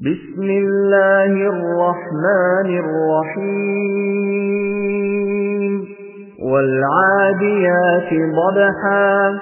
بسم الله الرحمن الرحيم. والعاديات ضبحا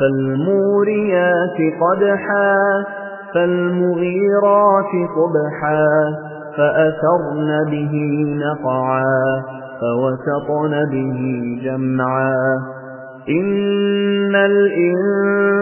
فالموريات قدحا فالمغيرات صبحا فأثرن به نقعا فوسطن به جمعا. إن الإنسان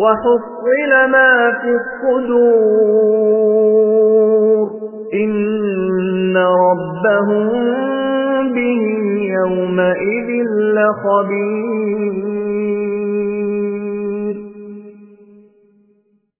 وحصل ما في الصدور. إن ربهم به يومئذ لخبير.